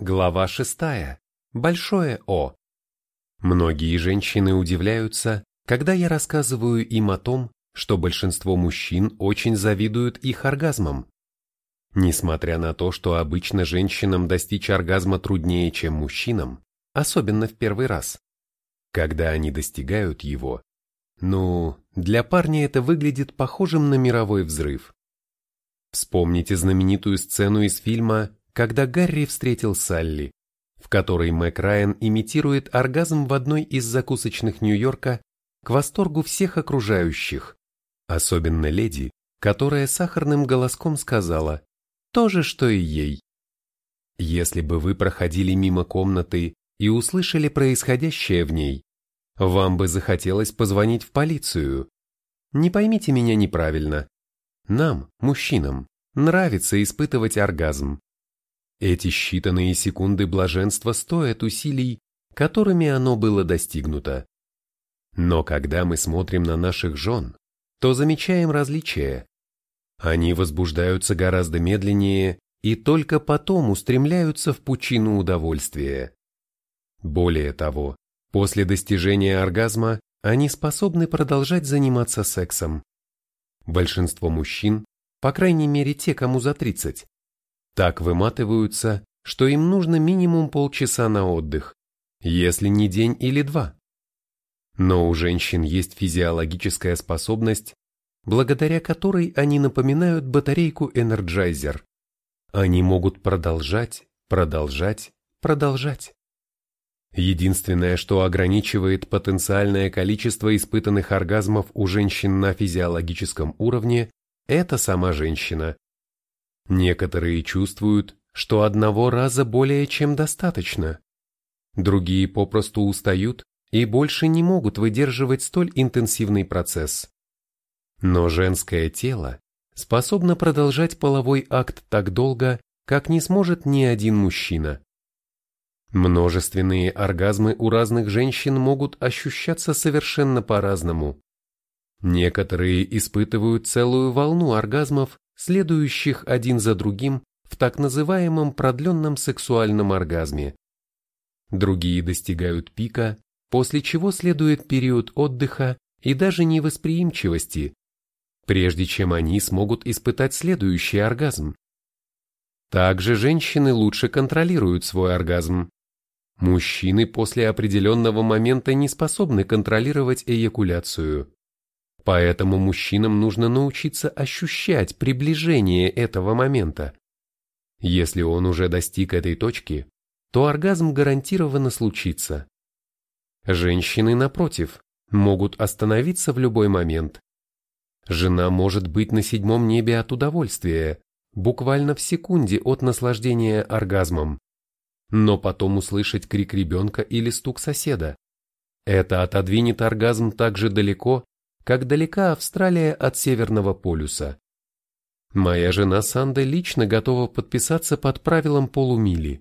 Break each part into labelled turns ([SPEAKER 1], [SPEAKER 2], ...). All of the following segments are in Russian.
[SPEAKER 1] Глава 6. Большое О. Многие женщины удивляются, когда я рассказываю им о том, что большинство мужчин очень завидуют их оргазмам. Несмотря на то, что обычно женщинам достичь оргазма труднее, чем мужчинам, особенно в первый раз. Когда они достигают его, ну, для парня это выглядит похожим на мировой взрыв. Вспомните знаменитую сцену из фильма когда Гарри встретил Салли, в которой Мэг Райан имитирует оргазм в одной из закусочных Нью-Йорка к восторгу всех окружающих, особенно леди, которая сахарным голоском сказала «то же, что и ей». Если бы вы проходили мимо комнаты и услышали происходящее в ней, вам бы захотелось позвонить в полицию. Не поймите меня неправильно. Нам, мужчинам, нравится испытывать оргазм. Эти считанные секунды блаженства стоят усилий, которыми оно было достигнуто. Но когда мы смотрим на наших жен, то замечаем различия. Они возбуждаются гораздо медленнее и только потом устремляются в пучину удовольствия. Более того, после достижения оргазма они способны продолжать заниматься сексом. Большинство мужчин, по крайней мере те, кому за 30, так выматываются, что им нужно минимум полчаса на отдых, если не день или два. Но у женщин есть физиологическая способность, благодаря которой они напоминают батарейку Energizer. Они могут продолжать, продолжать, продолжать. Единственное, что ограничивает потенциальное количество испытанных оргазмов у женщин на физиологическом уровне, это сама женщина. Некоторые чувствуют, что одного раза более чем достаточно. Другие попросту устают и больше не могут выдерживать столь интенсивный процесс. Но женское тело способно продолжать половой акт так долго, как не сможет ни один мужчина. Множественные оргазмы у разных женщин могут ощущаться совершенно по-разному. Некоторые испытывают целую волну оргазмов следующих один за другим в так называемом продленном сексуальном оргазме. Другие достигают пика, после чего следует период отдыха и даже невосприимчивости, прежде чем они смогут испытать следующий оргазм. Также женщины лучше контролируют свой оргазм. Мужчины после определенного момента не способны контролировать эякуляцию. Поэтому мужчинам нужно научиться ощущать приближение этого момента. Если он уже достиг этой точки, то оргазм гарантированно случится. Женщины, напротив, могут остановиться в любой момент. Жена может быть на седьмом небе от удовольствия, буквально в секунде от наслаждения оргазмом, но потом услышать крик ребенка или стук соседа. Это отодвинет оргазм так же далеко, как далека Австралия от Северного полюса. Моя жена Санда лично готова подписаться под правилом полумили.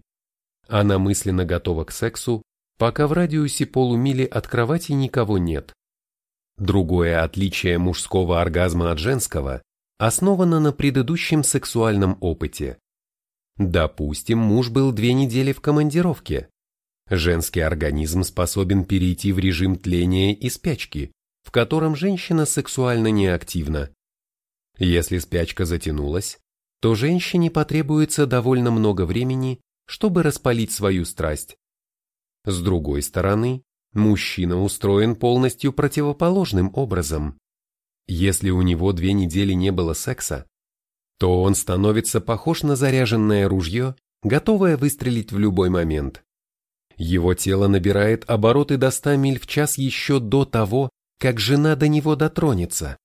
[SPEAKER 1] Она мысленно готова к сексу, пока в радиусе полумили от кровати никого нет. Другое отличие мужского оргазма от женского основано на предыдущем сексуальном опыте. Допустим, муж был две недели в командировке. Женский организм способен перейти в режим тления и спячки, в котором женщина сексуально неактивна. Если спячка затянулась, то женщине потребуется довольно много времени, чтобы распалить свою страсть. С другой стороны, мужчина устроен полностью противоположным образом. Если у него две недели не было секса, то он становится похож на заряженное ружье, готовое выстрелить в любой момент. Его тело набирает обороты до 100 миль в час еще до того, как жена до него дотронется.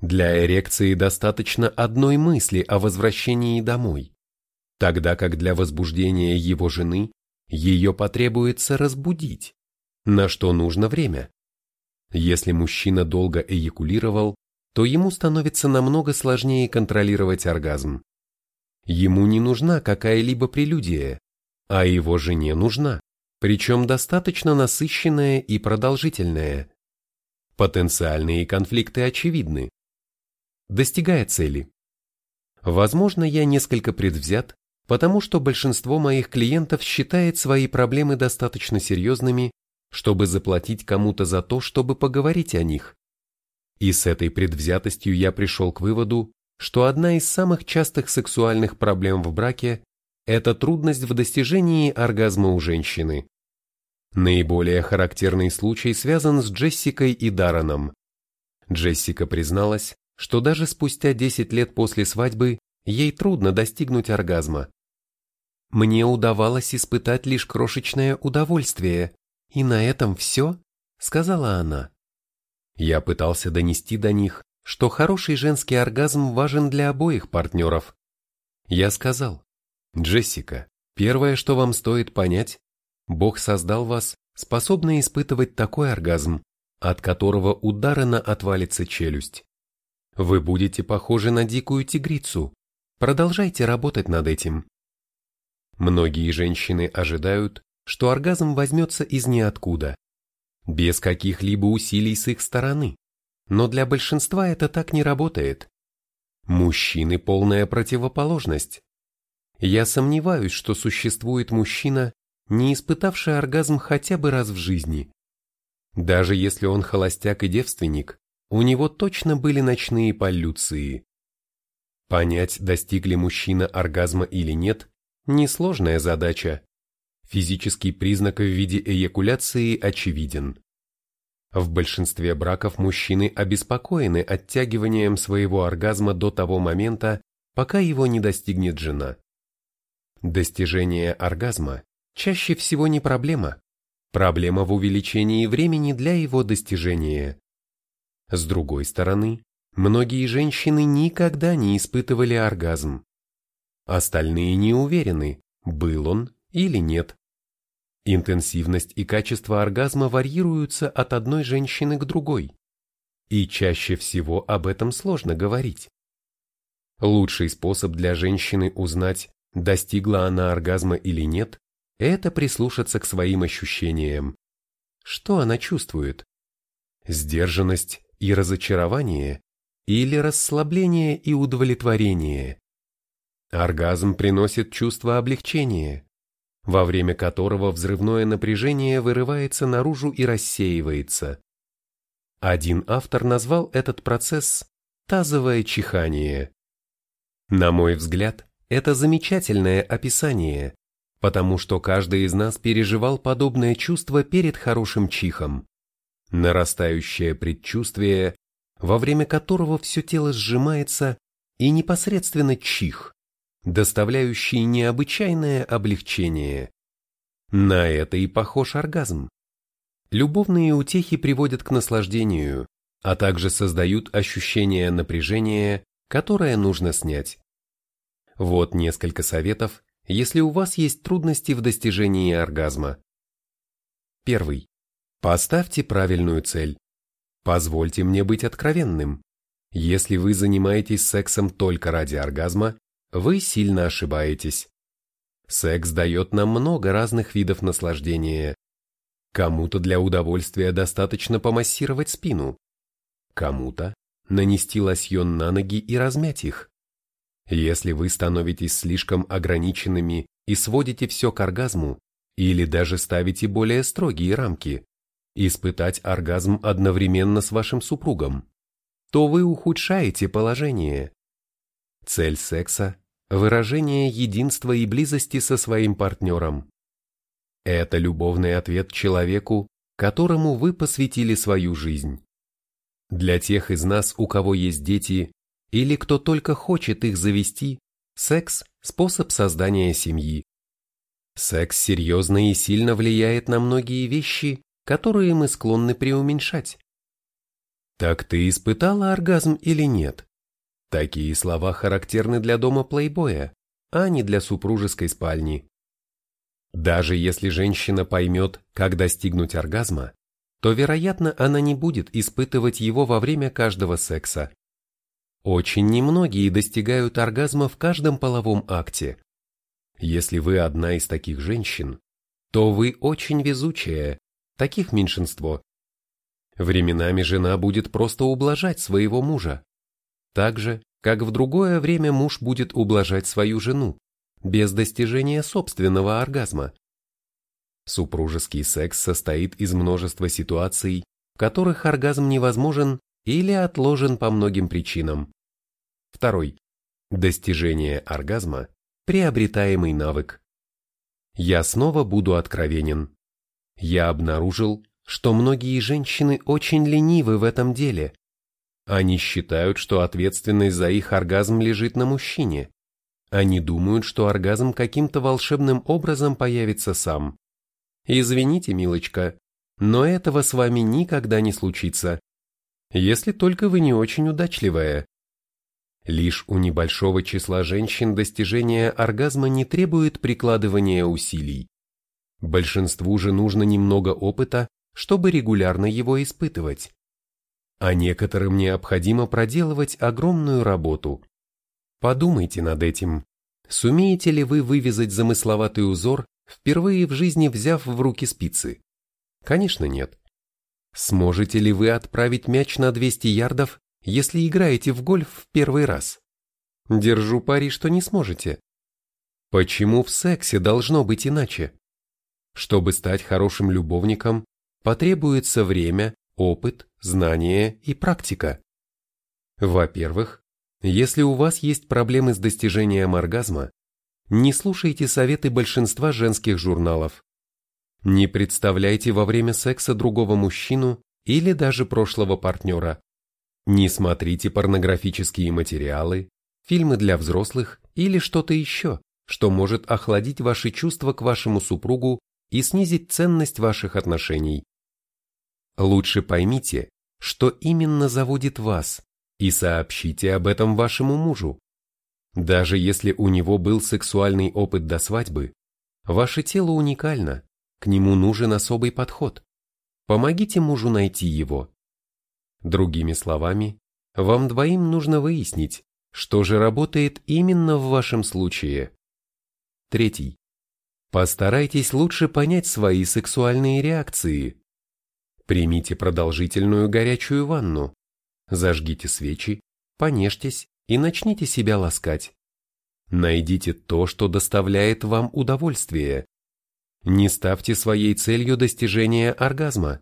[SPEAKER 1] Для эрекции достаточно одной мысли о возвращении домой, тогда как для возбуждения его жены ее потребуется разбудить, на что нужно время. Если мужчина долго эякулировал, то ему становится намного сложнее контролировать оргазм. Ему не нужна какая-либо прелюдия, а его жене нужна, причем достаточно насыщенная и продолжительная. Потенциальные конфликты очевидны. Достигая цели. Возможно, я несколько предвзят, потому что большинство моих клиентов считает свои проблемы достаточно серьезными, чтобы заплатить кому-то за то, чтобы поговорить о них. И с этой предвзятостью я пришел к выводу, что одна из самых частых сексуальных проблем в браке – это трудность в достижении оргазма у женщины. Наиболее характерный случай связан с Джессикой и Дараном. Джессика призналась, что даже спустя 10 лет после свадьбы ей трудно достигнуть оргазма. Мне удавалось испытать лишь крошечное удовольствие, и на этом все, сказала она. Я пытался донести до них, что хороший женский оргазм важен для обоих партнеров. Я сказал, Джессика, первое, что вам стоит понять, Бог создал вас, способны испытывать такой оргазм, от которого у Даррена отвалится челюсть. Вы будете похожи на дикую тигрицу. Продолжайте работать над этим. Многие женщины ожидают, что оргазм возьмется из ниоткуда, без каких-либо усилий с их стороны. Но для большинства это так не работает. Мужчины – полная противоположность. Я сомневаюсь, что существует мужчина, не испытавший оргазм хотя бы раз в жизни. Даже если он холостяк и девственник, у него точно были ночные полюции. Понять, достиг ли мужчина оргазма или нет, несложная задача. Физический признак в виде эякуляции очевиден. В большинстве браков мужчины обеспокоены оттягиванием своего оргазма до того момента, пока его не достигнет жена. Достижение оргазма чаще всего не проблема. Проблема в увеличении времени для его достижения. С другой стороны, многие женщины никогда не испытывали оргазм. Остальные не уверены, был он или нет. Интенсивность и качество оргазма варьируются от одной женщины к другой. И чаще всего об этом сложно говорить. Лучший способ для женщины узнать, достигла она оргазма или нет, это прислушаться к своим ощущениям. Что она чувствует? Сдержанность и разочарование или расслабление и удовлетворение? Оргазм приносит чувство облегчения, во время которого взрывное напряжение вырывается наружу и рассеивается. Один автор назвал этот процесс «тазовое чихание». На мой взгляд, это замечательное описание, потому что каждый из нас переживал подобное чувство перед хорошим чихом. Нарастающее предчувствие, во время которого все тело сжимается, и непосредственно чих доставляющий необычайное облегчение. На это и похож оргазм. Любовные утехи приводят к наслаждению, а также создают ощущение напряжения, которое нужно снять. Вот несколько советов, если у вас есть трудности в достижении оргазма. Первый. Поставьте правильную цель. Позвольте мне быть откровенным. Если вы занимаетесь сексом только ради оргазма, вы сильно ошибаетесь. Секс дает нам много разных видов наслаждения. Кому-то для удовольствия достаточно помассировать спину. Кому-то нанести лосьон на ноги и размять их. Если вы становитесь слишком ограниченными и сводите все к оргазму, или даже ставите более строгие рамки, испытать оргазм одновременно с вашим супругом, то вы ухудшаете положение. Цель секса выражение единства и близости со своим партнером. Это любовный ответ человеку, которому вы посвятили свою жизнь. Для тех из нас, у кого есть дети, или кто только хочет их завести, секс – способ создания семьи. Секс серьезно и сильно влияет на многие вещи, которые мы склонны преуменьшать. Так ты испытала оргазм или нет? Такие слова характерны для дома плейбоя, а не для супружеской спальни. Даже если женщина поймет, как достигнуть оргазма, то, вероятно, она не будет испытывать его во время каждого секса. Очень немногие достигают оргазма в каждом половом акте. Если вы одна из таких женщин, то вы очень везучая, таких меньшинство. Временами жена будет просто ублажать своего мужа, так же, как в другое время муж будет ублажать свою жену, без достижения собственного оргазма. Супружеский секс состоит из множества ситуаций, в которых оргазм невозможен или отложен по многим причинам. Второй. Достижение оргазма – приобретаемый навык. Я снова буду откровенен. Я обнаружил, что многие женщины очень ленивы в этом деле. Они считают, что ответственность за их оргазм лежит на мужчине. Они думают, что оргазм каким-то волшебным образом появится сам. Извините, милочка, но этого с вами никогда не случится. Если только вы не очень удачливая. Лишь у небольшого числа женщин достижение оргазма не требует прикладывания усилий. Большинству же нужно немного опыта, чтобы регулярно его испытывать. А некоторым необходимо проделывать огромную работу. Подумайте над этим. Сумеете ли вы вывязать замысловатый узор впервые в жизни взяв в руки спицы? Конечно, нет. Сможете ли вы отправить мяч на 200 ярдов, если играете в гольф в первый раз? Держу пари, что не сможете. Почему в сексе должно быть иначе? Чтобы стать хорошим любовником, потребуется время, опыт, знания и практика. Во-первых, если у вас есть проблемы с достижением оргазма, не слушайте советы большинства женских журналов. Не представляйте во время секса другого мужчину или даже прошлого партнера. Не смотрите порнографические материалы, фильмы для взрослых или что-то еще, что может охладить ваши чувства к вашему супругу и снизить ценность ваших отношений. Лучше поймите, что именно заводит вас, и сообщите об этом вашему мужу. Даже если у него был сексуальный опыт до свадьбы, ваше тело уникально, к нему нужен особый подход. Помогите мужу найти его. Другими словами, вам двоим нужно выяснить, что же работает именно в вашем случае. Третий. Постарайтесь лучше понять свои сексуальные реакции. Примите продолжительную горячую ванну. Зажгите свечи, понежьтесь и начните себя ласкать. Найдите то, что доставляет вам удовольствие. Не ставьте своей целью достижение оргазма.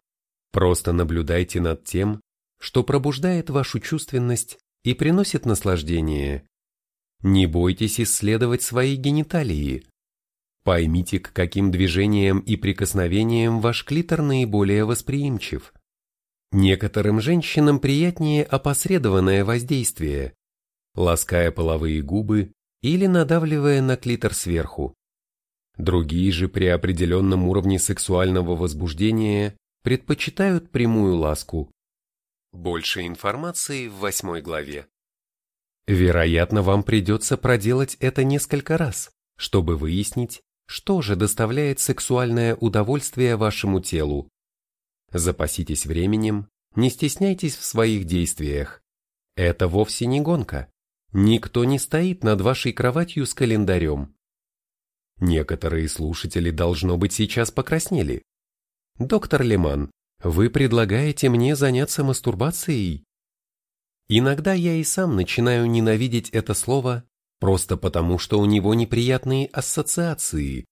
[SPEAKER 1] Просто наблюдайте над тем, что пробуждает вашу чувственность и приносит наслаждение. Не бойтесь исследовать свои гениталии. Поймите, к каким движениям и прикосновениям ваш клитор наиболее восприимчив. Некоторым женщинам приятнее опосредованное воздействие, лаская половые губы или надавливая на клитор сверху. Другие же при определенном уровне сексуального возбуждения предпочитают прямую ласку. Больше информации в восьмой главе. Вероятно, вам придется проделать это несколько раз, чтобы выяснить, что же доставляет сексуальное удовольствие вашему телу. Запаситесь временем, не стесняйтесь в своих действиях. Это вовсе не гонка. Никто не стоит над вашей кроватью с календарем. Некоторые слушатели, должно быть, сейчас покраснели. Доктор Леман, вы предлагаете мне заняться мастурбацией? Иногда я и сам начинаю ненавидеть это слово просто потому, что у него неприятные ассоциации.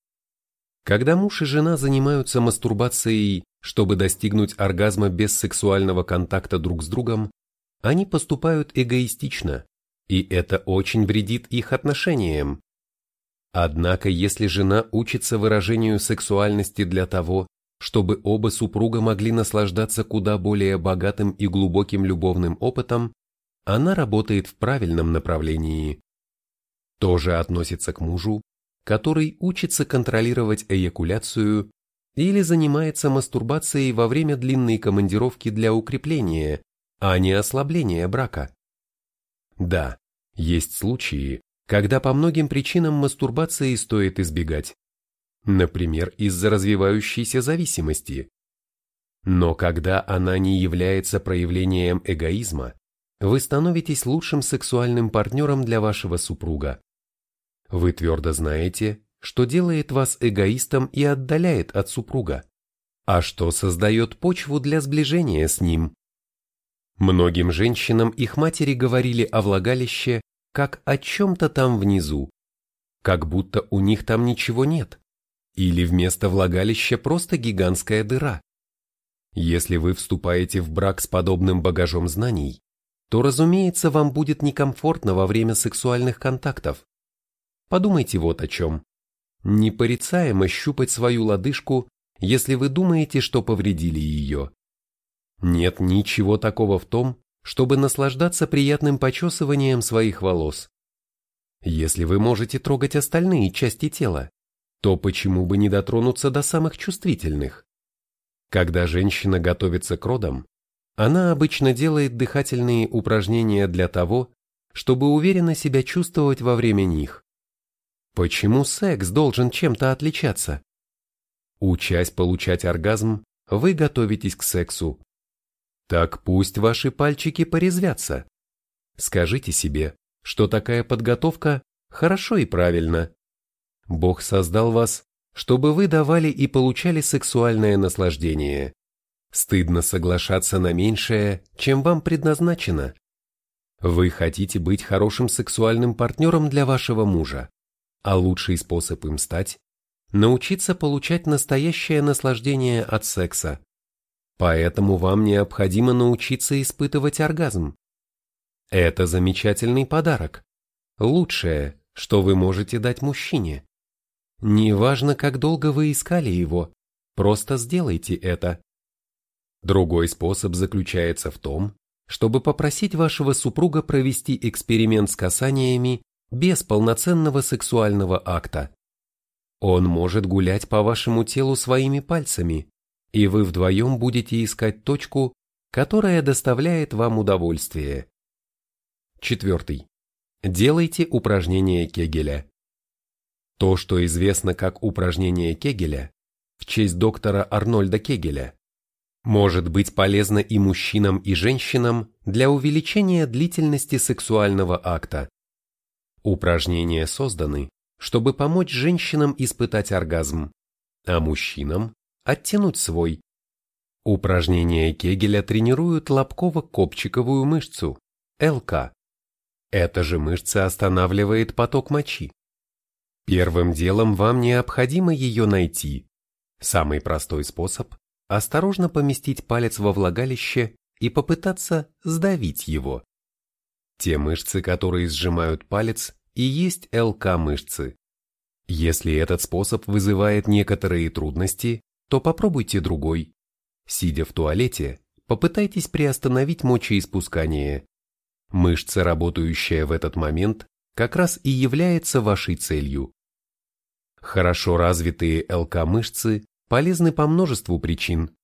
[SPEAKER 1] Когда муж и жена занимаются мастурбацией, чтобы достигнуть оргазма без сексуального контакта друг с другом, они поступают эгоистично и это очень вредит их отношениям. Однако, если жена учится выражению сексуальности для того, чтобы оба супруга могли наслаждаться куда более богатым и глубоким любовным опытом, она работает в правильном направлении. То же относится к мужу, который учится контролировать эякуляцию или занимается мастурбацией во время длинной командировки для укрепления, а не ослабления брака. Да, есть случаи, когда по многим причинам мастурбации стоит избегать. Например, из-за развивающейся зависимости. Но когда она не является проявлением эгоизма, вы становитесь лучшим сексуальным партнером для вашего супруга. Вы твердо знаете, что делает вас эгоистом и отдаляет от супруга, а что создает почву для сближения с ним. Многим женщинам их матери говорили о влагалище как о чем-то там внизу. как будто у них там ничего нет, или вместо влагалища просто гигантская дыра. Если вы вступаете в брак с подобным багажом знаний, то, разумеется, вам будет некомфортно во время сексуальных контактов. Подумайте вот о чем. Непорицаемо щупать свою лодыжку, если вы думаете, что повредили ее. Нет ничего такого в том, чтобы наслаждаться приятным почесыванием своих волос. Если вы можете трогать остальные части тела, то почему бы не дотронуться до самых чувствительных? Когда женщина готовится к родам, она обычно делает дыхательные упражнения для того, чтобы уверенно себя чувствовать во время них. Почему секс должен чем-то отличаться? Учась получать оргазм, вы готовитесь к сексу. Так пусть ваши пальчики порезвятся. Скажите себе, что такая подготовка хорошо и правильно. Бог создал вас, чтобы вы давали и получали сексуальное наслаждение. Стыдно соглашаться на меньшее, чем вам предназначено. Вы хотите быть хорошим сексуальным партнером для вашего мужа, а лучший способ им стать – научиться получать настоящее наслаждение от секса. Поэтому вам необходимо научиться испытывать оргазм. Это замечательный подарок. Лучшее, что вы можете дать мужчине. Неважно, как долго вы искали его, просто сделайте это. Другой способ заключается в том, чтобы попросить вашего супруга провести эксперимент с касаниями без полноценного сексуального акта. Он может гулять по вашему телу своими пальцами, и вы вдвоем будете искать точку, которая доставляет вам удовольствие. Четвертый. Делайте упражнение Кегеля. То, что известно как упражнение Кегеля, в честь доктора Арнольда Кегеля, может быть полезно и мужчинам, и женщинам для увеличения длительности сексуального акта. Упражнения созданы, чтобы помочь женщинам испытать оргазм, а мужчинам – оттянуть свой. Упражнения Кегеля тренируют лобково-копчиковую мышцу, ЛК. Эта же мышца останавливает поток мочи. Первым делом вам необходимо ее найти. Самый простой способ – осторожно поместить палец во влагалище и попытаться сдавить его. Те мышцы, которые сжимают палец, и есть ЛК-мышцы. Если этот способ вызывает некоторые трудности, то попробуйте другой. Сидя в туалете, попытайтесь приостановить мочеиспускание. Мышца, работающая в этот момент, как раз и является вашей целью. Хорошо развитые ЛК-мышцы полезны по множеству причин.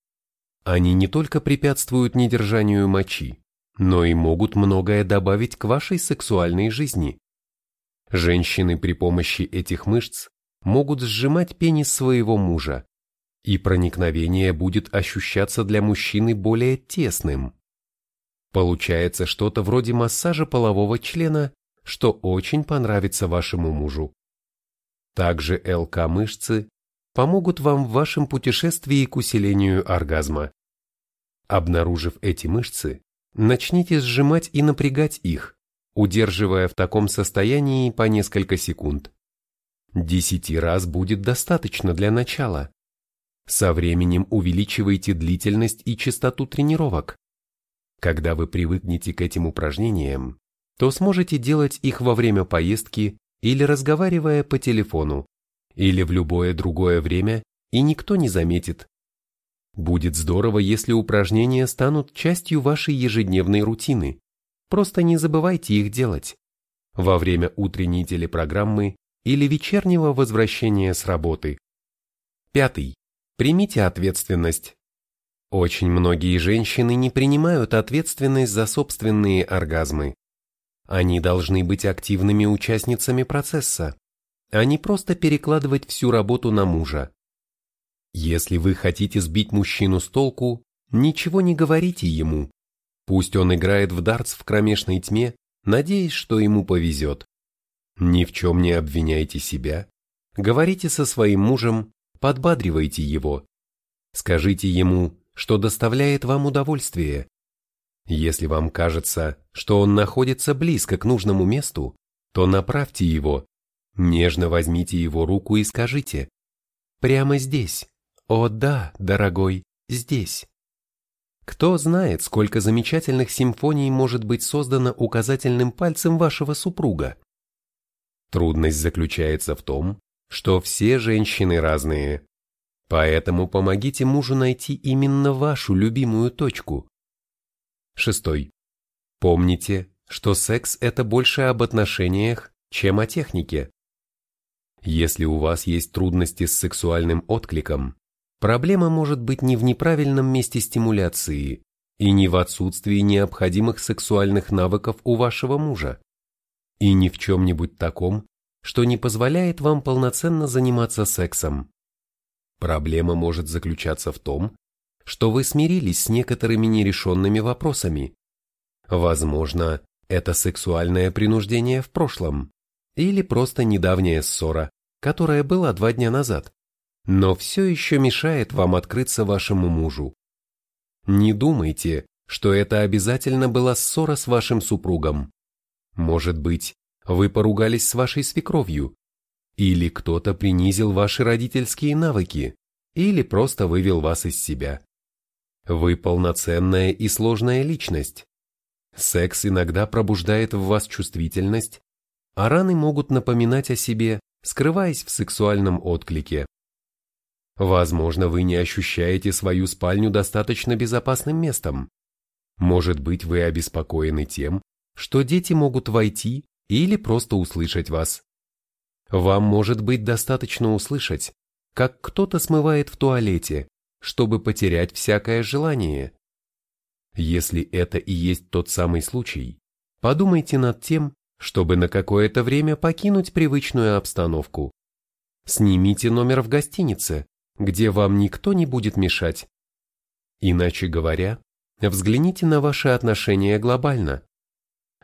[SPEAKER 1] Они не только препятствуют недержанию мочи, но и могут многое добавить к вашей сексуальной жизни. Женщины при помощи этих мышц могут сжимать пенис своего мужа, и проникновение будет ощущаться для мужчины более тесным. Получается что-то вроде массажа полового члена, что очень понравится вашему мужу. Также ЛК-мышцы помогут вам в вашем путешествии к усилению оргазма. Обнаружив эти мышцы, начните сжимать и напрягать их, удерживая в таком состоянии по несколько секунд. Десяти раз будет достаточно для начала. Со временем увеличивайте длительность и частоту тренировок. Когда вы привыкнете к этим упражнениям, то сможете делать их во время поездки или разговаривая по телефону, или в любое другое время, и никто не заметит. Будет здорово, если упражнения станут частью вашей ежедневной рутины. Просто не забывайте их делать. Во время утренней телепрограммы или вечернего возвращения с работы. Пятый. Примите ответственность. Очень многие женщины не принимают ответственность за собственные оргазмы. Они должны быть активными участницами процесса, а не просто перекладывать всю работу на мужа. Если вы хотите сбить мужчину с толку, ничего не говорите ему. Пусть он играет в дартс в кромешной тьме, надеясь, что ему повезет. Ни в чем не обвиняйте себя. Говорите со своим мужем, подбадривайте его. Скажите ему, что доставляет вам удовольствие. Если вам кажется, что он находится близко к нужному месту, то направьте его. Нежно возьмите его руку и скажите «Прямо здесь, о да, дорогой, здесь». Кто знает, сколько замечательных симфоний может быть создано указательным пальцем вашего супруга? Трудность заключается в том, что все женщины разные. Поэтому помогите мужу найти именно вашу любимую точку. Шестой. Помните, что секс – это больше об отношениях, чем о технике. Если у вас есть трудности с сексуальным откликом, проблема может быть не в неправильном месте стимуляции и не в отсутствии необходимых сексуальных навыков у вашего мужа, и не в чем-нибудь таком, что не позволяет вам полноценно заниматься сексом. Проблема может заключаться в том, что вы смирились с некоторыми нерешенными вопросами. Возможно, это сексуальное принуждение в прошлом или просто недавняя ссора, которая была два дня назад, но все еще мешает вам открыться вашему мужу. Не думайте, что это обязательно была ссора с вашим супругом. Может быть, вы поругались с вашей свекровью, или кто-то принизил ваши родительские навыки, или просто вывел вас из себя. Вы полноценная и сложная личность. Секс иногда пробуждает в вас чувствительность, а раны могут напоминать о себе, скрываясь в сексуальном отклике. Возможно, вы не ощущаете свою спальню достаточно безопасным местом. Может быть, вы обеспокоены тем, что дети могут войти или просто услышать вас. Вам может быть достаточно услышать, как кто-то смывает в туалете, чтобы потерять всякое желание. Если это и есть тот самый случай, подумайте над тем, чтобы на какое-то время покинуть привычную обстановку. Снимите номер в гостинице, где вам никто не будет мешать. Иначе говоря, взгляните на ваши отношения глобально.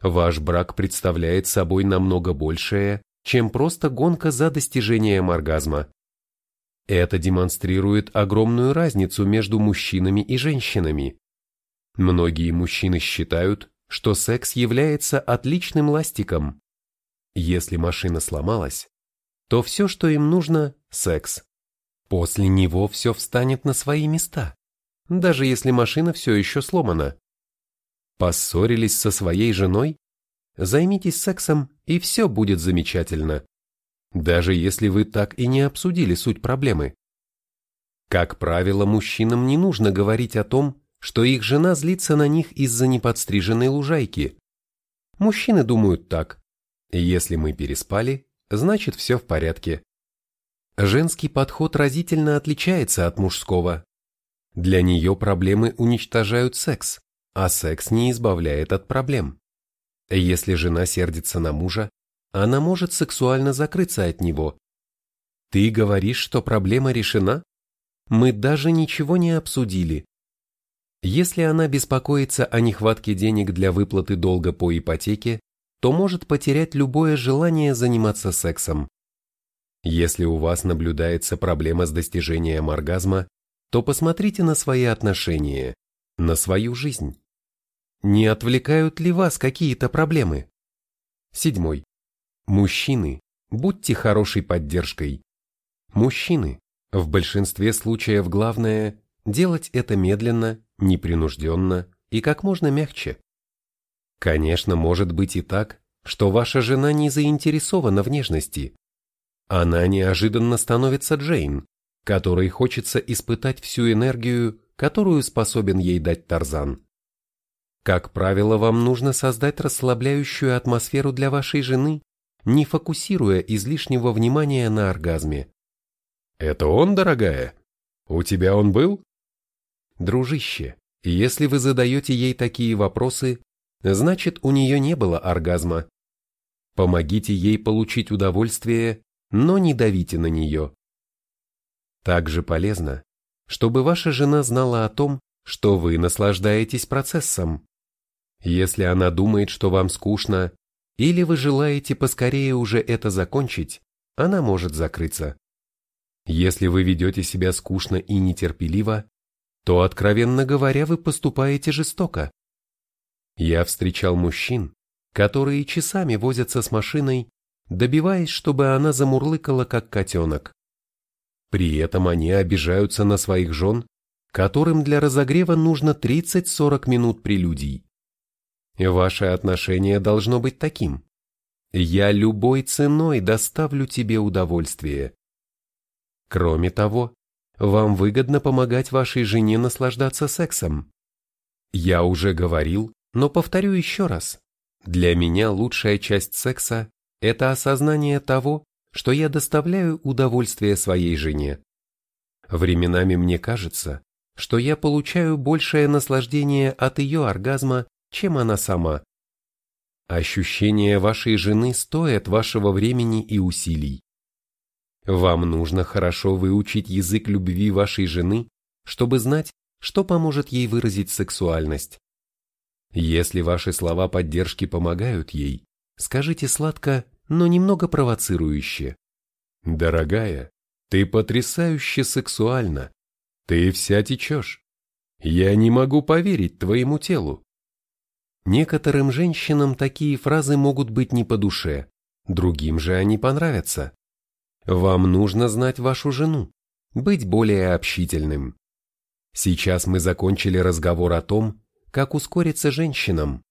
[SPEAKER 1] Ваш брак представляет собой намного большее, чем просто гонка за достижением оргазма. Это демонстрирует огромную разницу между мужчинами и женщинами. Многие мужчины считают, что секс является отличным ластиком. Если машина сломалась, то все, что им нужно – секс. После него все встанет на свои места, даже если машина все еще сломана. Поссорились со своей женой? Займитесь сексом, и все будет замечательно. Даже если вы так и не обсудили суть проблемы. Как правило, мужчинам не нужно говорить о том, что их жена злится на них из-за неподстриженной лужайки. Мужчины думают так. Если мы переспали, значит все в порядке. Женский подход разительно отличается от мужского. Для нее проблемы уничтожают секс, а секс не избавляет от проблем. Если жена сердится на мужа, она может сексуально закрыться от него. Ты говоришь, что проблема решена? Мы даже ничего не обсудили. Если она беспокоится о нехватке денег для выплаты долга по ипотеке, то может потерять любое желание заниматься сексом. Если у вас наблюдается проблема с достижением оргазма, то посмотрите на свои отношения, на свою жизнь. Не отвлекают ли вас какие-то проблемы? Седьмой. Мужчины, будьте хорошей поддержкой. Мужчины, в большинстве случаев главное – делать это медленно, непринужденно и как можно мягче. Конечно, может быть и так, что ваша жена не заинтересована в нежности. Она неожиданно становится Джейн, которой хочется испытать всю энергию, которую способен ей дать Тарзан. Как правило, вам нужно создать расслабляющую атмосферу для вашей жены, не фокусируя излишнего внимания на оргазме. «Это он, дорогая? У тебя он был?» Дружище, если вы задаете ей такие вопросы, значит у нее не было оргазма. Помогите ей получить удовольствие, но не давите на нее. Также полезно, чтобы ваша жена знала о том, что вы наслаждаетесь процессом. Если она думает, что вам скучно, или вы желаете поскорее уже это закончить, она может закрыться. Если вы ведете себя скучно и нетерпеливо, то, откровенно говоря, вы поступаете жестоко. Я встречал мужчин, которые часами возятся с машиной, добиваясь, чтобы она замурлыкала, как котенок. При этом они обижаются на своих жен, которым для разогрева нужно 30-40 минут прелюдий. Ваше отношение должно быть таким. Я любой ценой доставлю тебе удовольствие. Кроме того, вам выгодно помогать вашей жене наслаждаться сексом. Я уже говорил, но повторю еще раз. Для меня лучшая часть секса – это осознание того, что я доставляю удовольствие своей жене. Временами мне кажется, что я получаю большее наслаждение от ее оргазма, чем она сама. Ощущения вашей жены стоят вашего времени и усилий. Вам нужно хорошо выучить язык любви вашей жены, чтобы знать, что поможет ей выразить сексуальность. Если ваши слова поддержки помогают ей, скажите сладко, но немного провоцирующе. «Дорогая, ты потрясающе сексуальна. Ты вся течешь. Я не могу поверить твоему телу». Некоторым женщинам такие фразы могут быть не по душе, другим же они понравятся. Вам нужно знать вашу жену, быть более общительным. Сейчас мы закончили разговор о том, как ускориться женщинам.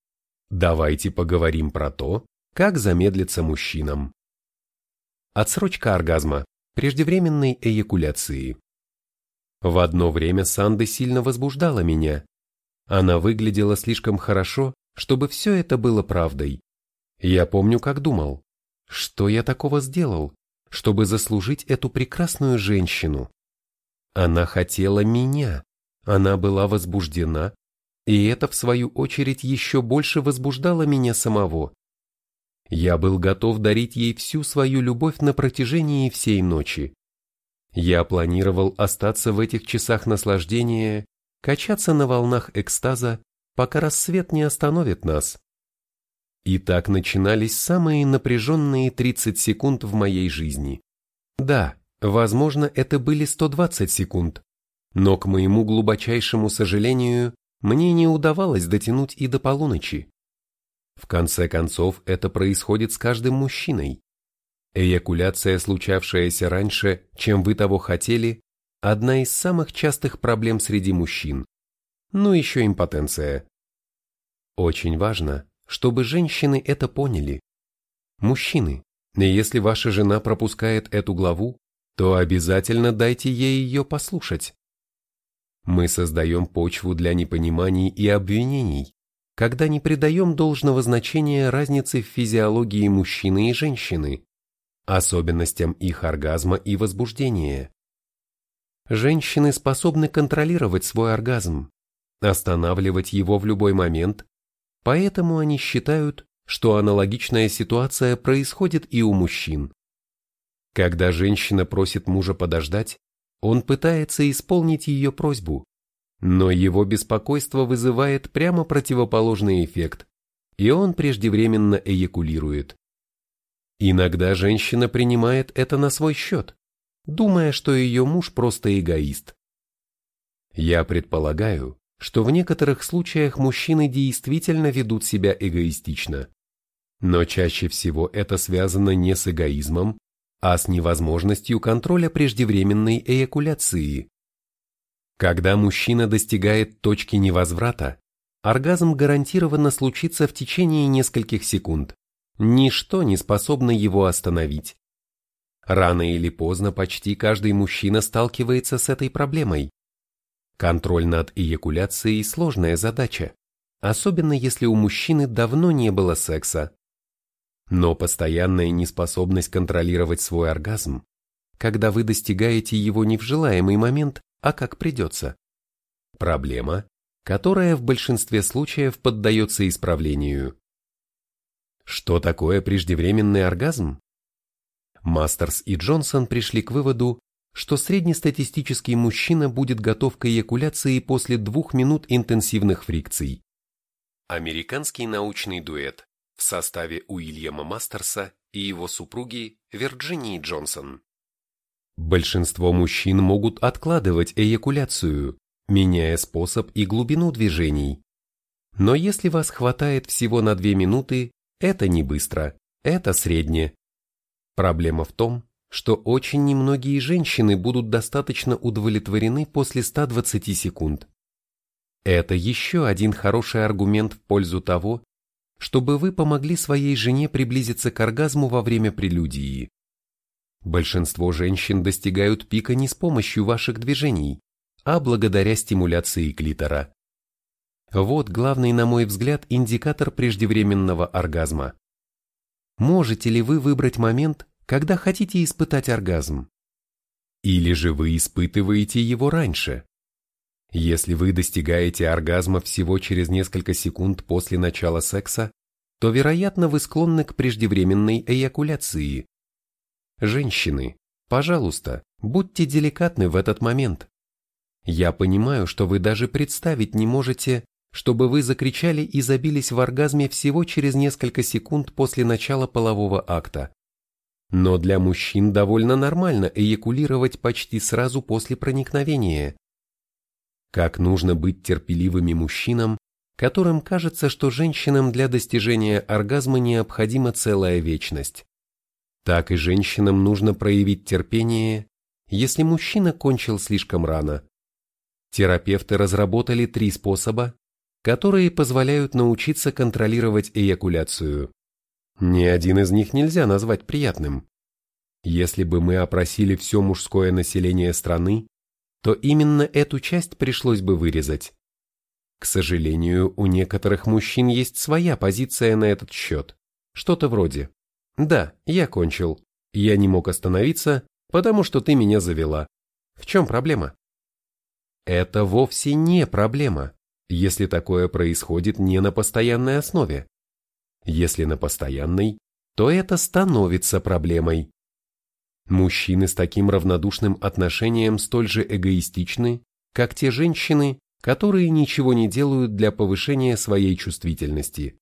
[SPEAKER 1] Давайте поговорим про то, как замедлиться мужчинам. Отсрочка оргазма, преждевременной эякуляции. В одно время Санды сильно возбуждала меня. Она выглядела слишком хорошо, чтобы все это было правдой. Я помню, как думал, что я такого сделал, чтобы заслужить эту прекрасную женщину. Она хотела меня, она была возбуждена, и это, в свою очередь, еще больше возбуждало меня самого. Я был готов дарить ей всю свою любовь на протяжении всей ночи. Я планировал остаться в этих часах наслаждения, качаться на волнах экстаза, пока рассвет не остановит нас. И так начинались самые напряженные 30 секунд в моей жизни. Да, возможно, это были 120 секунд, но к моему глубочайшему сожалению, мне не удавалось дотянуть и до полуночи. В конце концов, это происходит с каждым мужчиной. Эякуляция, случавшаяся раньше, чем вы того хотели, одна из самых частых проблем среди мужчин. Ну еще импотенция. Очень важно, чтобы женщины это поняли. Мужчины, если ваша жена пропускает эту главу, то обязательно дайте ей ее послушать. Мы создаем почву для непониманий и обвинений, когда не придаем должного значения разнице в физиологии мужчины и женщины, особенностям их оргазма и возбуждения. Женщины способны контролировать свой оргазм, останавливать его в любой момент Поэтому они считают, что аналогичная ситуация происходит и у мужчин. Когда женщина просит мужа подождать, он пытается исполнить ее просьбу, но его беспокойство вызывает прямо противоположный эффект, и он преждевременно эякулирует. Иногда женщина принимает это на свой счет, думая, что ее муж просто эгоист. Я предполагаю, что в некоторых случаях мужчины действительно ведут себя эгоистично. Но чаще всего это связано не с эгоизмом, а с невозможностью контроля преждевременной эякуляции. Когда мужчина достигает точки невозврата, оргазм гарантированно случится в течение нескольких секунд. Ничто не способно его остановить. Рано или поздно почти каждый мужчина сталкивается с этой проблемой. Контроль над эякуляцией – сложная задача, особенно если у мужчины давно не было секса. Но постоянная неспособность контролировать свой оргазм, когда вы достигаете его не в желаемый момент, а как придется. Проблема, которая в большинстве случаев поддается исправлению. Что такое преждевременный оргазм? Мастерс и Джонсон пришли к выводу, что среднестатистический мужчина будет готов к эякуляции после двух минут интенсивных фрикций. Американский научный дуэт в составе Уильяма Мастерса и его супруги Вирджинии Джонсон. Большинство мужчин могут откладывать эякуляцию, меняя способ и глубину движений. Но если вас хватает всего на две минуты, это не быстро, это средне. Проблема в том, что очень немногие женщины будут достаточно удовлетворены после 120 секунд. Это еще один хороший аргумент в пользу того, чтобы вы помогли своей жене приблизиться к оргазму во время прелюдии. Большинство женщин достигают пика не с помощью ваших движений, а благодаря стимуляции клитора. Вот главный, на мой взгляд, индикатор преждевременного оргазма. Можете ли вы выбрать момент, когда хотите испытать оргазм? Или же вы испытываете его раньше? Если вы достигаете оргазма всего через несколько секунд после начала секса, то, вероятно, вы склонны к преждевременной эякуляции. Женщины, пожалуйста, будьте деликатны в этот момент. Я понимаю, что вы даже представить не можете, чтобы вы закричали и забились в оргазме всего через несколько секунд после начала полового акта. Но для мужчин довольно нормально эякулировать почти сразу после проникновения. Как нужно быть терпеливыми мужчинам, которым кажется, что женщинам для достижения оргазма необходима целая вечность. Так и женщинам нужно проявить терпение, если мужчина кончил слишком рано. Терапевты разработали три способа, которые позволяют научиться контролировать эякуляцию. Ни один из них нельзя назвать приятным. Если бы мы опросили все мужское население страны, то именно эту часть пришлось бы вырезать. К сожалению, у некоторых мужчин есть своя позиция на этот счет. Что-то вроде «Да, я кончил. Я не мог остановиться, потому что ты меня завела. В чем проблема?» Это вовсе не проблема, если такое происходит не на постоянной основе. Если на постоянной, то это становится проблемой. Мужчины с таким равнодушным отношением столь же эгоистичны, как те женщины, которые ничего не делают для повышения своей чувствительности.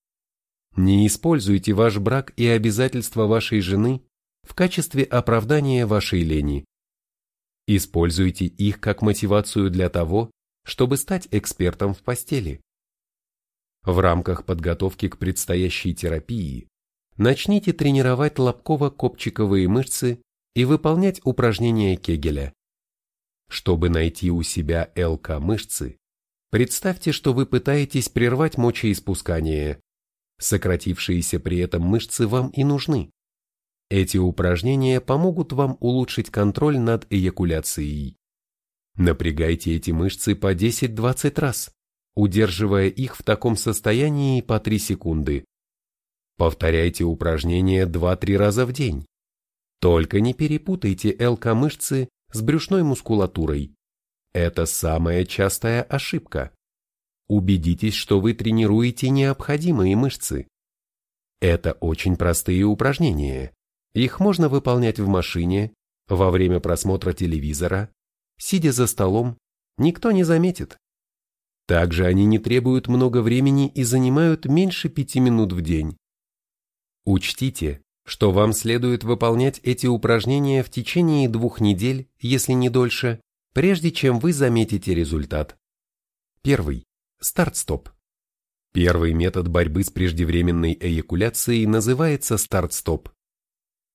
[SPEAKER 1] Не используйте ваш брак и обязательства вашей жены в качестве оправдания вашей лени. Используйте их как мотивацию для того, чтобы стать экспертом в постели. В рамках подготовки к предстоящей терапии начните тренировать лобково-копчиковые мышцы и выполнять упражнения Кегеля. Чтобы найти у себя ЛК-мышцы, представьте, что вы пытаетесь прервать мочеиспускание. Сократившиеся при этом мышцы вам и нужны. Эти упражнения помогут вам улучшить контроль над эякуляцией. Напрягайте эти мышцы по 10-20 раз, удерживая их в таком состоянии по 3 секунды. Повторяйте упражнения 2-3 раза в день. Только не перепутайте ЛК-мышцы с брюшной мускулатурой. Это самая частая ошибка. Убедитесь, что вы тренируете необходимые мышцы. Это очень простые упражнения. Их можно выполнять в машине, во время просмотра телевизора, сидя за столом, никто не заметит. Также они не требуют много времени и занимают меньше пяти минут в день. Учтите, что вам следует выполнять эти упражнения в течение двух недель, если не дольше, прежде чем вы заметите результат. Первый. Старт-стоп. Первый метод борьбы с преждевременной эякуляцией называется старт-стоп.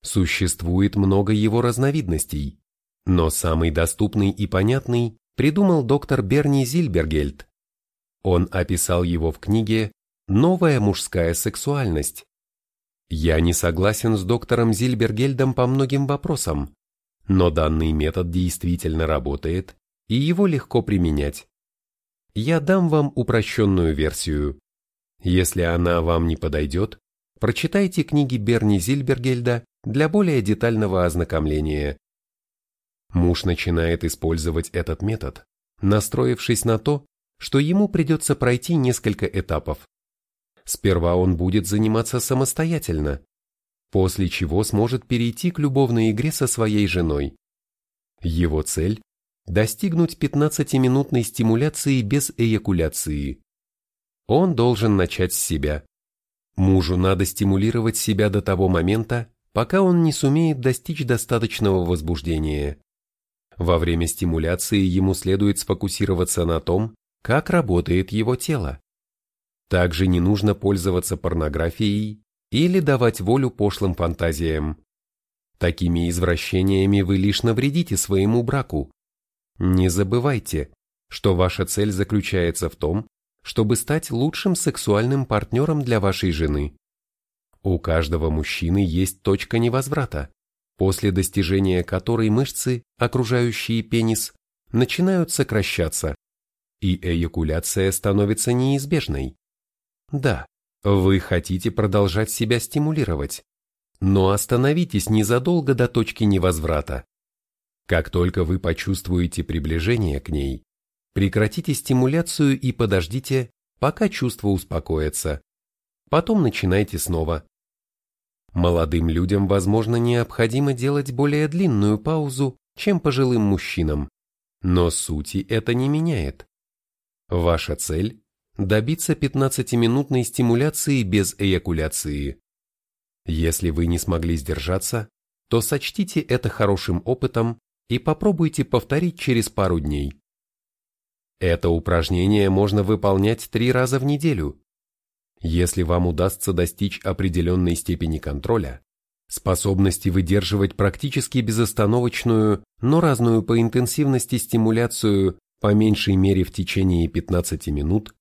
[SPEAKER 1] Существует много его разновидностей, но самый доступный и понятный придумал доктор Берни Зильбергельд. Он описал его в книге «Новая мужская сексуальность», я не согласен с доктором Зильбергельдом по многим вопросам, но данный метод действительно работает, и его легко применять. Я дам вам упрощенную версию. Если она вам не подойдет, прочитайте книги Берни Зильбергельда для более детального ознакомления. Муж начинает использовать этот метод, настроившись на то, что ему придется пройти несколько этапов. Сперва он будет заниматься самостоятельно, после чего сможет перейти к любовной игре со своей женой. Его цель – достигнуть 15-минутной стимуляции без эякуляции. Он должен начать с себя. Мужу надо стимулировать себя до того момента, пока он не сумеет достичь достаточного возбуждения. Во время стимуляции ему следует сфокусироваться на том, как работает его тело. Также не нужно пользоваться порнографией или давать волю пошлым фантазиям. Такими извращениями вы лишь навредите своему браку. Не забывайте, что ваша цель заключается в том, чтобы стать лучшим сексуальным партнером для вашей жены. У каждого мужчины есть точка невозврата, после достижения которой мышцы, окружающие пенис, начинают сокращаться, и эякуляция становится неизбежной. Да, вы хотите продолжать себя стимулировать, но остановитесь незадолго до точки невозврата. Как только вы почувствуете приближение к ней, прекратите стимуляцию и подождите, пока чувство успокоится. Потом начинайте снова. Молодым людям, возможно, необходимо делать более длинную паузу, чем пожилым мужчинам, но сути это не меняет. Ваша цель – добиться 15-минутной стимуляции без эякуляции. Если вы не смогли сдержаться, то сочтите это хорошим опытом и попробуйте повторить через пару дней. Это упражнение можно выполнять три раза в неделю. Если вам удастся достичь определенной степени контроля, способности выдерживать практически безостановочную, но разную по интенсивности стимуляцию по меньшей мере в течение 15 минут,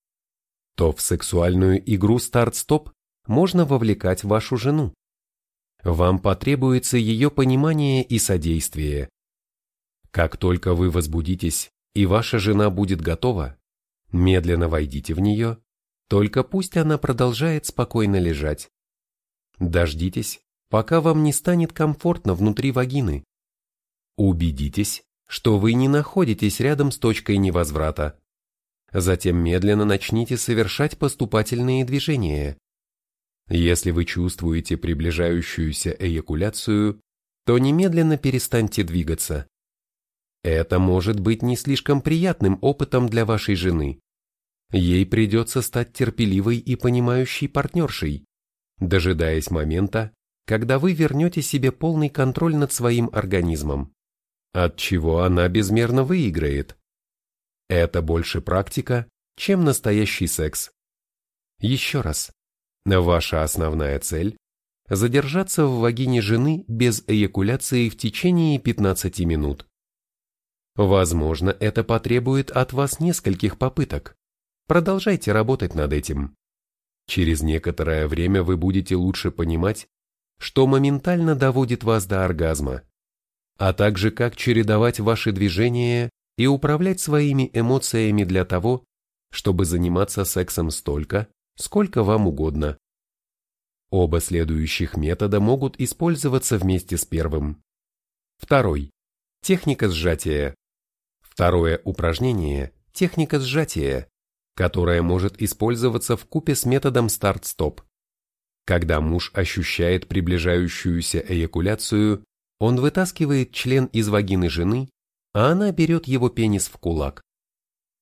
[SPEAKER 1] то в сексуальную игру старт-стоп можно вовлекать вашу жену. Вам потребуется ее понимание и содействие. Как только вы возбудитесь и ваша жена будет готова, медленно войдите в нее, только пусть она продолжает спокойно лежать. Дождитесь, пока вам не станет комфортно внутри вагины. Убедитесь, что вы не находитесь рядом с точкой невозврата. Затем медленно начните совершать поступательные движения. Если вы чувствуете приближающуюся эякуляцию, то немедленно перестаньте двигаться. Это может быть не слишком приятным опытом для вашей жены. Ей придется стать терпеливой и понимающей партнершей, дожидаясь момента, когда вы вернете себе полный контроль над своим организмом от чего она безмерно выиграет. Это больше практика, чем настоящий секс. Еще раз, ваша основная цель – задержаться в вагине жены без эякуляции в течение 15 минут. Возможно, это потребует от вас нескольких попыток. Продолжайте работать над этим. Через некоторое время вы будете лучше понимать, что моментально доводит вас до оргазма а также как чередовать ваши движения и управлять своими эмоциями для того, чтобы заниматься сексом столько, сколько вам угодно. Оба следующих метода могут использоваться вместе с первым. Второй. Техника сжатия. Второе упражнение – техника сжатия, которая может использоваться в купе с методом старт-стоп. Когда муж ощущает приближающуюся эякуляцию, он вытаскивает член из вагины жены, а она берет его пенис в кулак.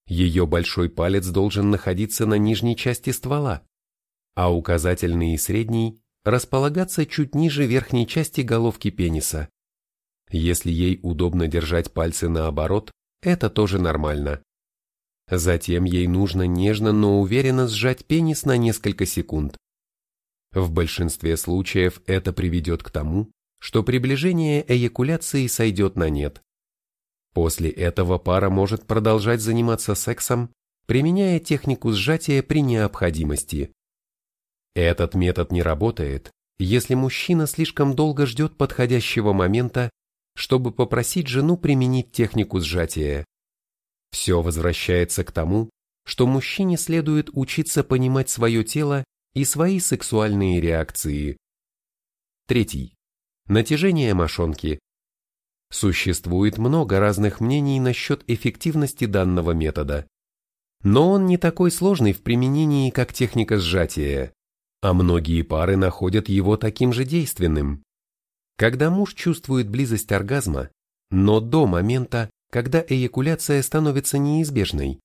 [SPEAKER 1] Ее большой палец должен находиться на нижней части ствола, а указательный и средний располагаться чуть ниже верхней части головки пениса. Если ей удобно держать пальцы наоборот, это тоже нормально. Затем ей нужно нежно, но уверенно сжать пенис на несколько секунд. В большинстве случаев это приведет к тому, что приближение эякуляции сойдет на нет. После этого пара может продолжать заниматься сексом, применяя технику сжатия при необходимости. Этот метод не работает, если мужчина слишком долго ждет подходящего момента, чтобы попросить жену применить технику сжатия. Все возвращается к тому, что мужчине следует учиться понимать свое тело и свои сексуальные реакции. Третий. Натяжение мошонки. Существует много разных мнений насчет эффективности данного метода. Но он не такой сложный в применении, как техника сжатия, а многие пары находят его таким же действенным. Когда муж чувствует близость оргазма, но до момента, когда эякуляция становится неизбежной,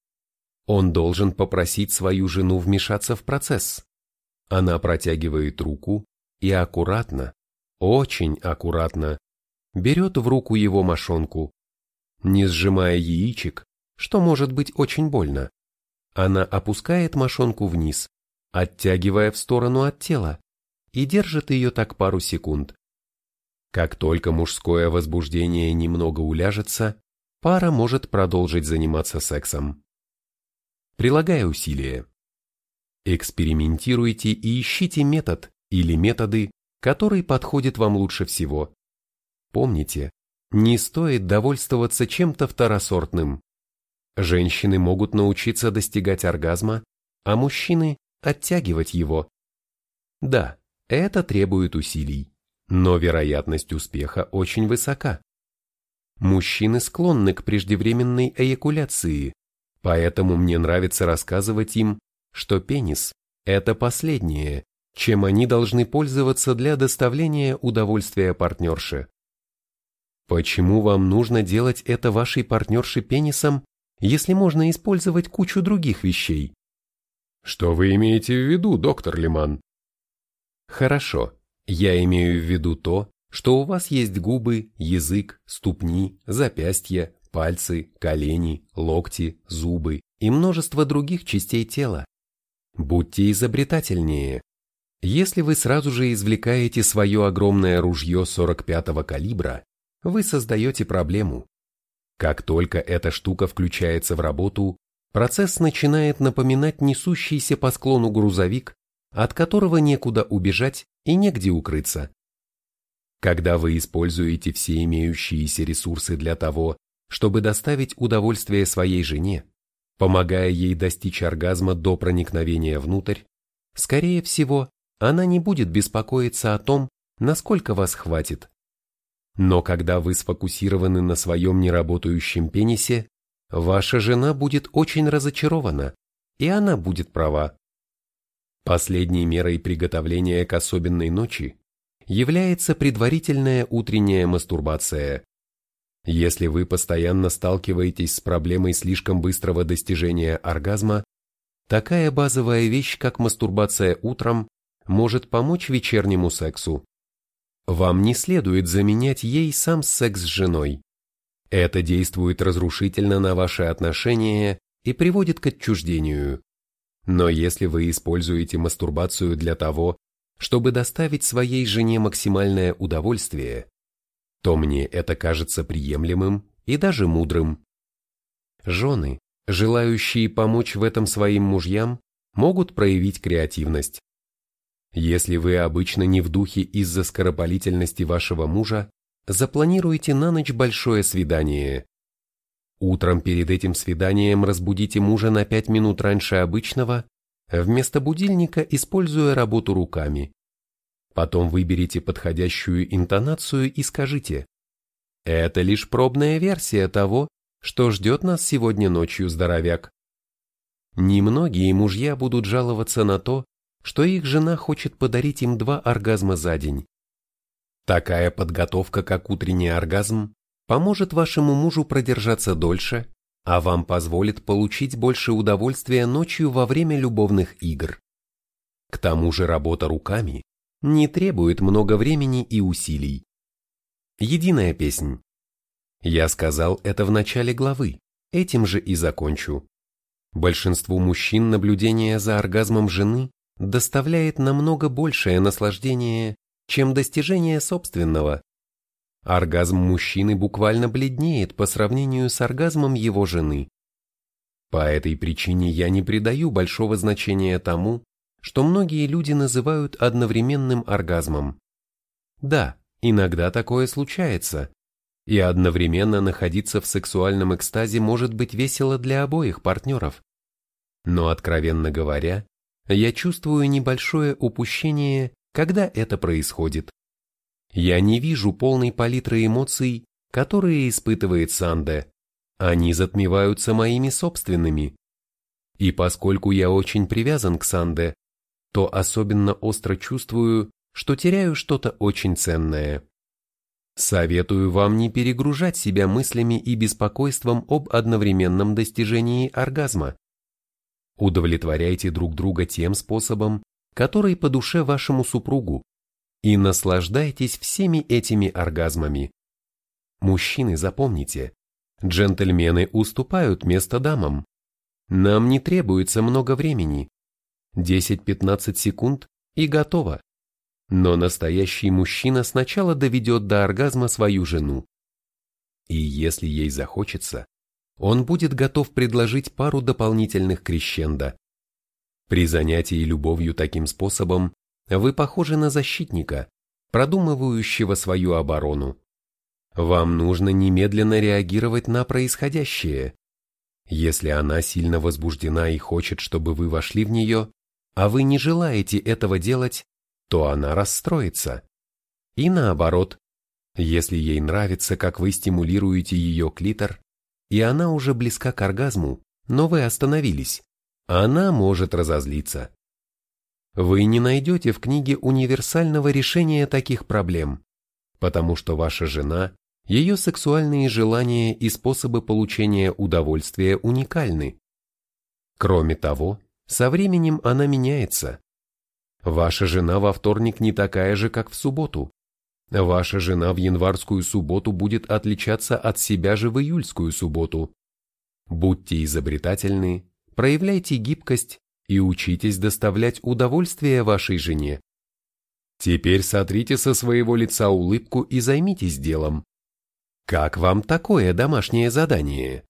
[SPEAKER 1] он должен попросить свою жену вмешаться в процесс. Она протягивает руку и аккуратно, очень аккуратно, берет в руку его мошонку. Не сжимая яичек, что может быть очень больно, она опускает мошонку вниз, оттягивая в сторону от тела, и держит ее так пару секунд. Как только мужское возбуждение немного уляжется, пара может продолжить заниматься сексом. Прилагая усилия. Экспериментируйте и ищите метод или методы, который подходит вам лучше всего. Помните, не стоит довольствоваться чем-то второсортным. Женщины могут научиться достигать оргазма, а мужчины – оттягивать его. Да, это требует усилий, но вероятность успеха очень высока. Мужчины склонны к преждевременной эякуляции, поэтому мне нравится рассказывать им, что пенис – это последнее, чем они должны пользоваться для доставления удовольствия партнерше. Почему вам нужно делать это вашей партнерше пенисом, если можно использовать кучу других вещей? Что вы имеете в виду, доктор Лиман? Хорошо, я имею в виду то, что у вас есть губы, язык, ступни, запястья, пальцы, колени, локти, зубы и множество других частей тела. Будьте изобретательнее. Если вы сразу же извлекаете свое огромное ружье 45-го калибра, вы создаете проблему. Как только эта штука включается в работу, процесс начинает напоминать несущийся по склону грузовик, от которого некуда убежать и негде укрыться. Когда вы используете все имеющиеся ресурсы для того, чтобы доставить удовольствие своей жене, помогая ей достичь оргазма до проникновения внутрь, скорее всего, она не будет беспокоиться о том, насколько вас хватит. Но когда вы сфокусированы на своем неработающем пенисе, ваша жена будет очень разочарована, и она будет права. Последней мерой приготовления к особенной ночи является предварительная утренняя мастурбация. Если вы постоянно сталкиваетесь с проблемой слишком быстрого достижения оргазма, такая базовая вещь, как мастурбация утром, может помочь вечернему сексу. Вам не следует заменять ей сам секс с женой. Это действует разрушительно на ваши отношения и приводит к отчуждению. Но если вы используете мастурбацию для того, чтобы доставить своей жене максимальное удовольствие, то мне это кажется приемлемым и даже мудрым. Жены, желающие помочь в этом своим мужьям, могут проявить креативность. Если вы обычно не в духе из-за скоропалительности вашего мужа, запланируйте на ночь большое свидание. Утром перед этим свиданием разбудите мужа на 5 минут раньше обычного, вместо будильника используя работу руками. Потом выберите подходящую интонацию и скажите «Это лишь пробная версия того, что ждет нас сегодня ночью, здоровяк». Немногие мужья будут жаловаться на то, что их жена хочет подарить им два оргазма за день. Такая подготовка, как утренний оргазм, поможет вашему мужу продержаться дольше, а вам позволит получить больше удовольствия ночью во время любовных игр. К тому же работа руками не требует много времени и усилий. Единая песнь. Я сказал это в начале главы, этим же и закончу. Большинству мужчин наблюдение за оргазмом жены доставляет намного большее наслаждение, чем достижение собственного. Оргазм мужчины буквально бледнеет по сравнению с оргазмом его жены. По этой причине я не придаю большого значения тому, что многие люди называют одновременным оргазмом. Да, иногда такое случается, и одновременно находиться в сексуальном экстазе может быть весело для обоих партнеров. Но, откровенно говоря, я чувствую небольшое упущение, когда это происходит. Я не вижу полной палитры эмоций, которые испытывает Санде. Они затмеваются моими собственными. И поскольку я очень привязан к Санде, то особенно остро чувствую, что теряю что-то очень ценное. Советую вам не перегружать себя мыслями и беспокойством об одновременном достижении оргазма. Удовлетворяйте друг друга тем способом, который по душе вашему супругу, и наслаждайтесь всеми этими оргазмами. Мужчины, запомните, джентльмены уступают место дамам. Нам не требуется много времени. 10-15 секунд и готово. Но настоящий мужчина сначала доведет до оргазма свою жену. И если ей захочется, он будет готов предложить пару дополнительных крещендо. При занятии любовью таким способом вы похожи на защитника, продумывающего свою оборону. Вам нужно немедленно реагировать на происходящее. Если она сильно возбуждена и хочет, чтобы вы вошли в нее, а вы не желаете этого делать, то она расстроится. И наоборот, если ей нравится, как вы стимулируете ее клитор, и она уже близка к оргазму, но вы остановились, она может разозлиться. Вы не найдете в книге универсального решения таких проблем, потому что ваша жена, ее сексуальные желания и способы получения удовольствия уникальны. Кроме того, со временем она меняется. Ваша жена во вторник не такая же, как в субботу. Ваша жена в январскую субботу будет отличаться от себя же в июльскую субботу. Будьте изобретательны, проявляйте гибкость и учитесь доставлять удовольствие вашей жене. Теперь сотрите со своего лица улыбку и займитесь делом. Как вам такое домашнее задание?